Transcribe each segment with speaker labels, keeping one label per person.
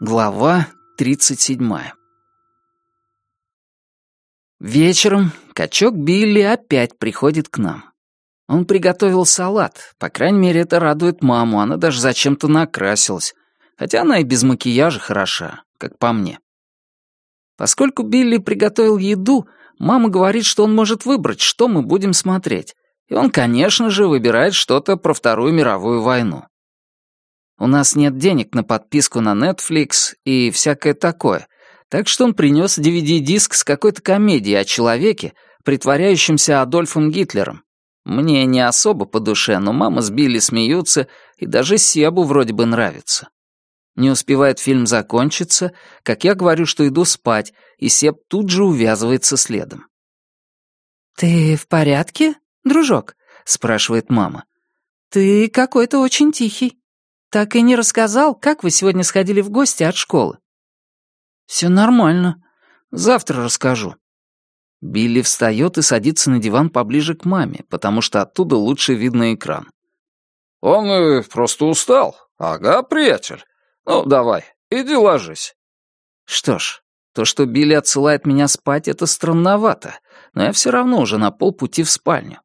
Speaker 1: Глава 37 Вечером качок Билли опять приходит к нам. Он приготовил салат, по крайней мере, это радует маму, она даже зачем-то накрасилась, хотя она и без макияжа хороша, как по мне. Поскольку Билли приготовил еду, мама говорит, что он может выбрать, что мы будем смотреть, и он, конечно же, выбирает что-то про Вторую мировую войну. У нас нет денег на подписку на Netflix и всякое такое, так что он принес DVD-диск с какой-то комедией о человеке, притворяющемся Адольфом Гитлером. Мне не особо по душе, но мама с Билли смеются, и даже Себу вроде бы нравится. Не успевает фильм закончиться, как я говорю, что иду спать, и Себ тут же увязывается следом.
Speaker 2: «Ты в порядке, дружок?» — спрашивает мама. «Ты какой-то очень тихий». Так и не рассказал, как вы сегодня сходили в гости от школы?»
Speaker 1: «Все нормально. Завтра расскажу». Билли встает и садится на диван поближе к маме, потому что оттуда лучше видно экран.
Speaker 3: «Он э, просто устал. Ага, приятель. Ну, давай, иди ложись».
Speaker 1: Что ж, то, что Билли отсылает меня спать, это странновато, но я все равно уже на полпути в спальню.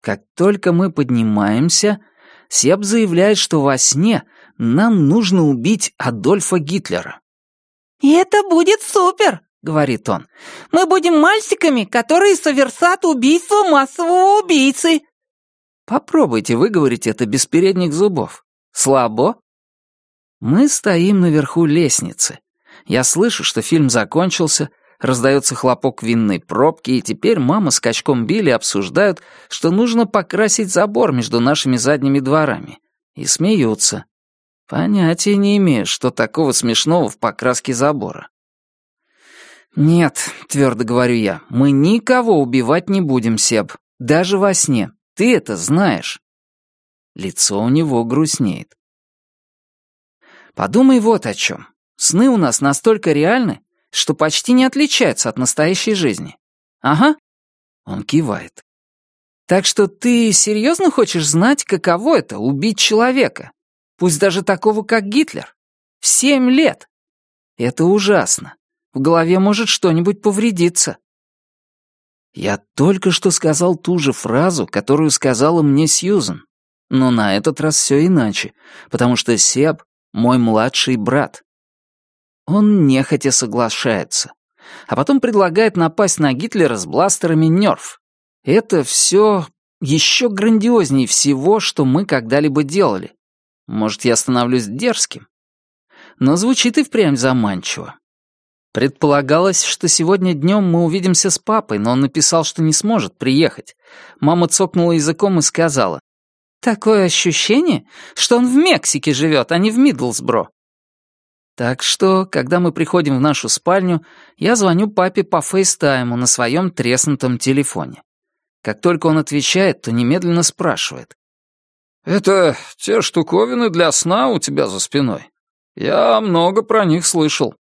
Speaker 1: Как только мы поднимаемся, Себ заявляет, что во сне нам нужно убить Адольфа Гитлера.
Speaker 2: «И это будет супер!» — говорит он. «Мы будем мальчиками, которые совершат убийство массового убийцы!»
Speaker 1: Попробуйте выговорить это без передних зубов. Слабо? Мы стоим наверху лестницы. Я слышу, что фильм закончился, раздается хлопок винной пробки, и теперь мама с качком Билли обсуждают, что нужно покрасить забор между нашими задними дворами. И смеются. Понятия не имею, что такого смешного в покраске забора. «Нет», — твердо говорю я, — «мы никого убивать не будем, Себ. Даже во сне. Ты это знаешь». Лицо у него грустнеет. Подумай вот о чем. Сны у нас настолько реальны, что почти не отличается от настоящей жизни. Ага. Он кивает. Так что ты серьезно хочешь знать, каково это — убить человека? Пусть даже такого, как Гитлер? В семь лет. Это ужасно. В голове может что-нибудь повредиться. Я только что сказал ту же фразу, которую сказала мне Сьюзен. Но на этот раз все иначе, потому что Себ — мой младший брат. Он нехотя соглашается. А потом предлагает напасть на Гитлера с бластерами Нерф. Это все еще грандиознее всего, что мы когда-либо делали. Может, я становлюсь дерзким? Но звучит и впрямь заманчиво. Предполагалось, что сегодня днем мы увидимся с папой, но он написал, что не сможет приехать. Мама цокнула языком и сказала, «Такое ощущение, что он в Мексике живет, а не в Мидлсбро. Так что, когда мы приходим в нашу спальню, я звоню папе по фейстайму на своем треснутом телефоне. Как только он отвечает, то немедленно спрашивает.
Speaker 3: «Это те штуковины для сна у тебя за спиной? Я много про них слышал».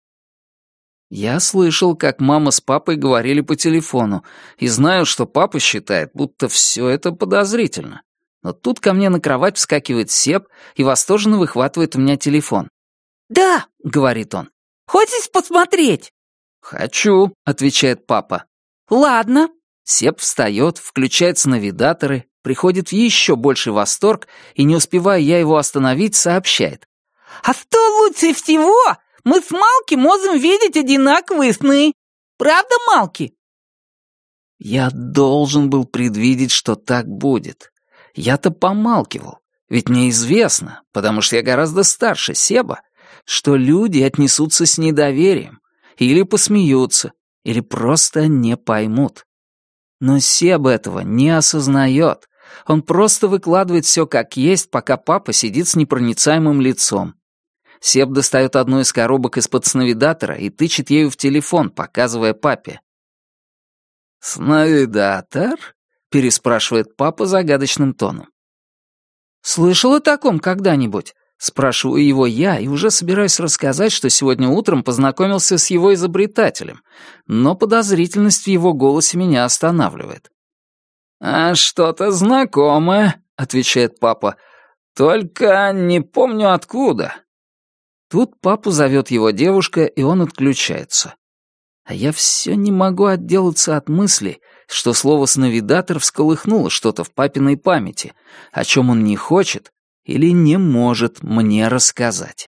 Speaker 1: Я слышал, как мама с папой говорили по телефону, и знаю, что папа считает, будто все это подозрительно. Но тут ко мне на кровать вскакивает Сеп и восторженно выхватывает у меня телефон.
Speaker 2: «Да», — говорит он. «Хочешь посмотреть?»
Speaker 1: «Хочу», — отвечает папа.
Speaker 2: «Ладно».
Speaker 1: Сеп встает, включается навигаторы, приходит в еще больший восторг и, не успевая я его остановить, сообщает.
Speaker 2: «А что лучше всего? Мы с Малки можем видеть одинаковые сны. Правда, Малки?»
Speaker 1: Я должен был предвидеть, что так будет. Я-то помалкивал, ведь мне известно, потому что я гораздо старше Себа, что люди отнесутся с недоверием, или посмеются, или просто не поймут. Но Себ этого не осознает. Он просто выкладывает все как есть, пока папа сидит с непроницаемым лицом. Себ достает одну из коробок из-под сновидатора и тычет ею в телефон, показывая папе. «Сновидатор?» — переспрашивает папа загадочным тоном. «Слышал о таком когда-нибудь?» Спрашиваю его я и уже собираюсь рассказать, что сегодня утром познакомился с его изобретателем, но подозрительность в его голосе меня останавливает. «А что-то знакомое», — отвечает папа, — «только не помню откуда». Тут папу зовет его девушка, и он отключается. А я все не могу отделаться от мысли, что слово «сновидатор» всколыхнуло что-то в папиной памяти, о чем он не хочет или не может мне рассказать.